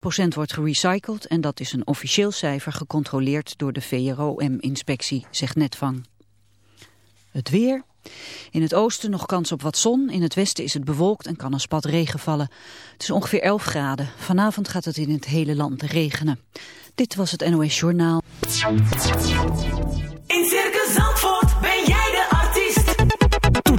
wordt gerecycled en dat is een officieel cijfer gecontroleerd door de VROM-inspectie, zegt Netvang. Het weer. In het oosten nog kans op wat zon. In het westen is het bewolkt en kan een spat regen vallen. Het is ongeveer 11 graden. Vanavond gaat het in het hele land regenen. Dit was het NOS Journaal. In Circus Zandvoort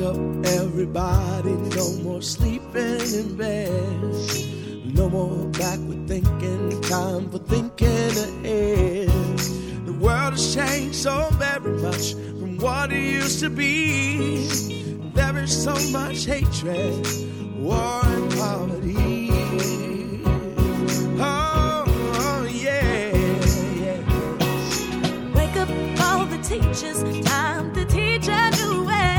Wake up, everybody. No more sleeping in bed. No more backward thinking. Time for thinking ahead. The world has changed so very much from what it used to be. There is so much hatred, war, and poverty. Oh, yeah, yeah. Wake up all the teachers, time to teach a new way.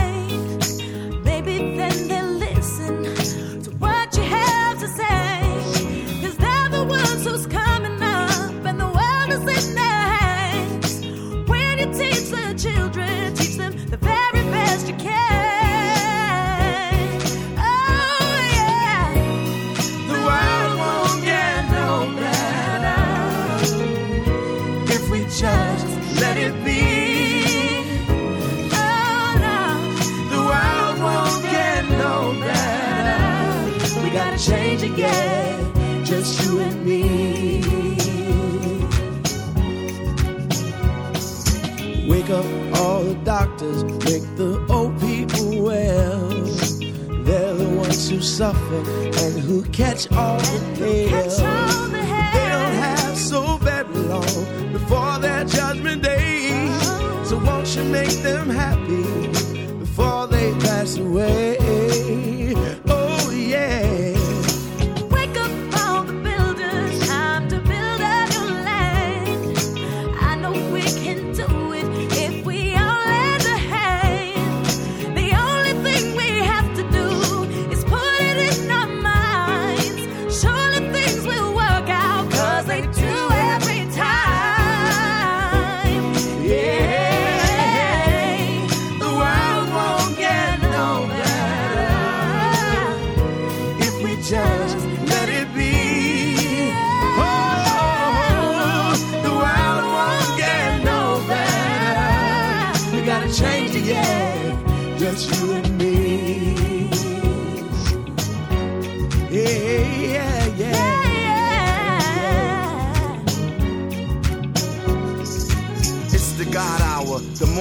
Suffer and who catch all the Catch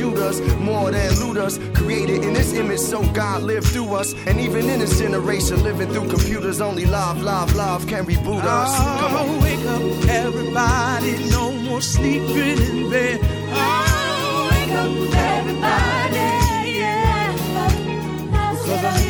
shooters, more than looters. Created in this image, so God lived through us. And even in this generation, living through computers, only love, love, love can reboot us. Come on. Oh, wake up, everybody. No more sleeping in bed. Oh, wake up, everybody, yeah. Cause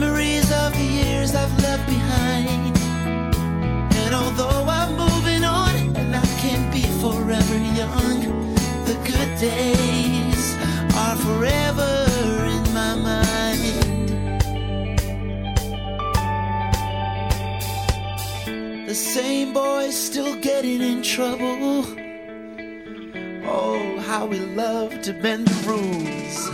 Memories of the years I've left behind. And although I'm moving on and I can't be forever young, the good days are forever in my mind. The same boys still getting in trouble. Oh, how we love to bend the rules.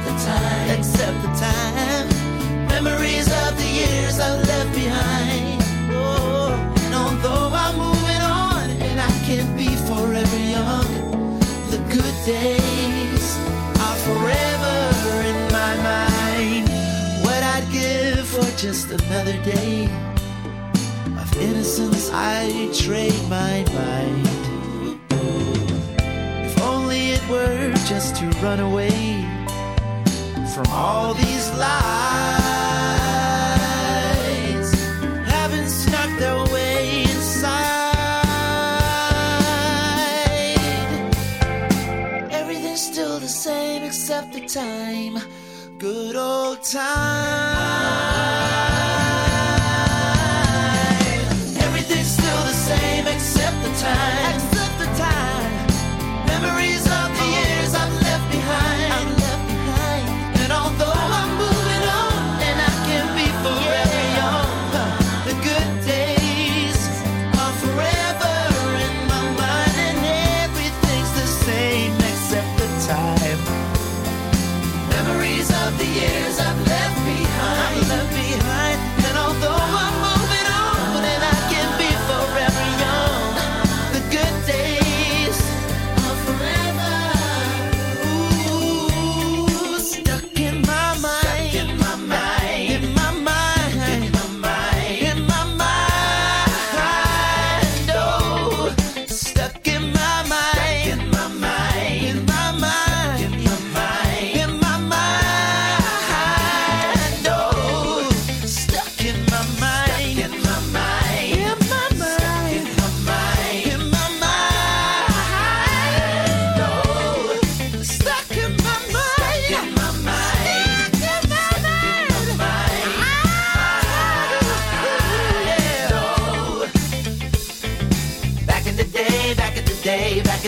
time. Accept the time. Memories of the years I left behind. Oh, and although I'm moving on and I can't be forever young, the good days are forever in my mind. What I'd give for just another day of innocence, I trade my mind. If only it were just to run away from all these lies. Haven't snuck their way inside. Everything's still the same except the time. Good old time. Everything's still the same except the time.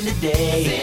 in the day.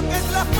Que es la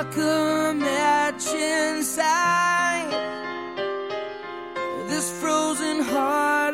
struck a match inside this frozen heart.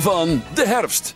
Van de herfst.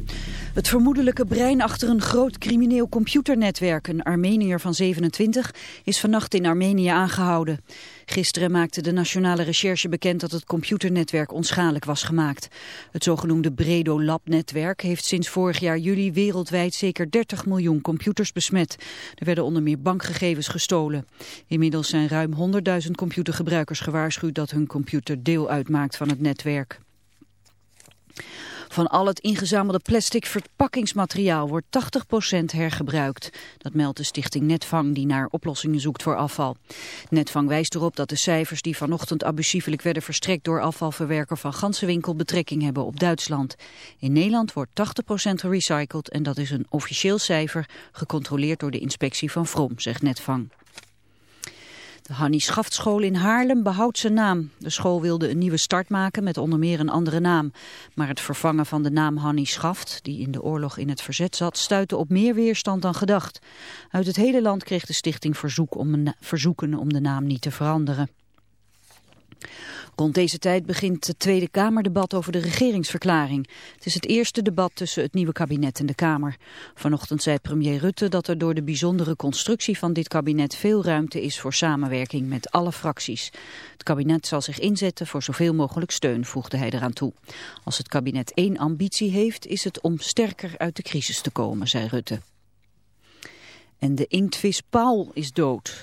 Het vermoedelijke brein achter een groot crimineel computernetwerk, een Armenier van 27, is vannacht in Armenië aangehouden. Gisteren maakte de Nationale Recherche bekend dat het computernetwerk onschadelijk was gemaakt. Het zogenoemde Bredo Lab-netwerk heeft sinds vorig jaar juli wereldwijd zeker 30 miljoen computers besmet. Er werden onder meer bankgegevens gestolen. Inmiddels zijn ruim 100.000 computergebruikers gewaarschuwd dat hun computer deel uitmaakt van het netwerk. Van al het ingezamelde plastic verpakkingsmateriaal wordt 80% hergebruikt. Dat meldt de stichting Netvang die naar oplossingen zoekt voor afval. Netvang wijst erop dat de cijfers die vanochtend abusievelijk werden verstrekt door afvalverwerker van Gansenwinkel betrekking hebben op Duitsland. In Nederland wordt 80% gerecycled en dat is een officieel cijfer gecontroleerd door de inspectie van Vrom, zegt Netvang. De Hannie Schaftschool in Haarlem behoudt zijn naam. De school wilde een nieuwe start maken met onder meer een andere naam. Maar het vervangen van de naam Hannie Schaft, die in de oorlog in het verzet zat, stuitte op meer weerstand dan gedacht. Uit het hele land kreeg de stichting verzoek om verzoeken om de naam niet te veranderen. Rond deze tijd begint het Tweede Kamerdebat over de regeringsverklaring. Het is het eerste debat tussen het nieuwe kabinet en de Kamer. Vanochtend zei premier Rutte dat er door de bijzondere constructie van dit kabinet veel ruimte is voor samenwerking met alle fracties. Het kabinet zal zich inzetten voor zoveel mogelijk steun, voegde hij eraan toe. Als het kabinet één ambitie heeft, is het om sterker uit de crisis te komen, zei Rutte. En de inktvis Paul is dood.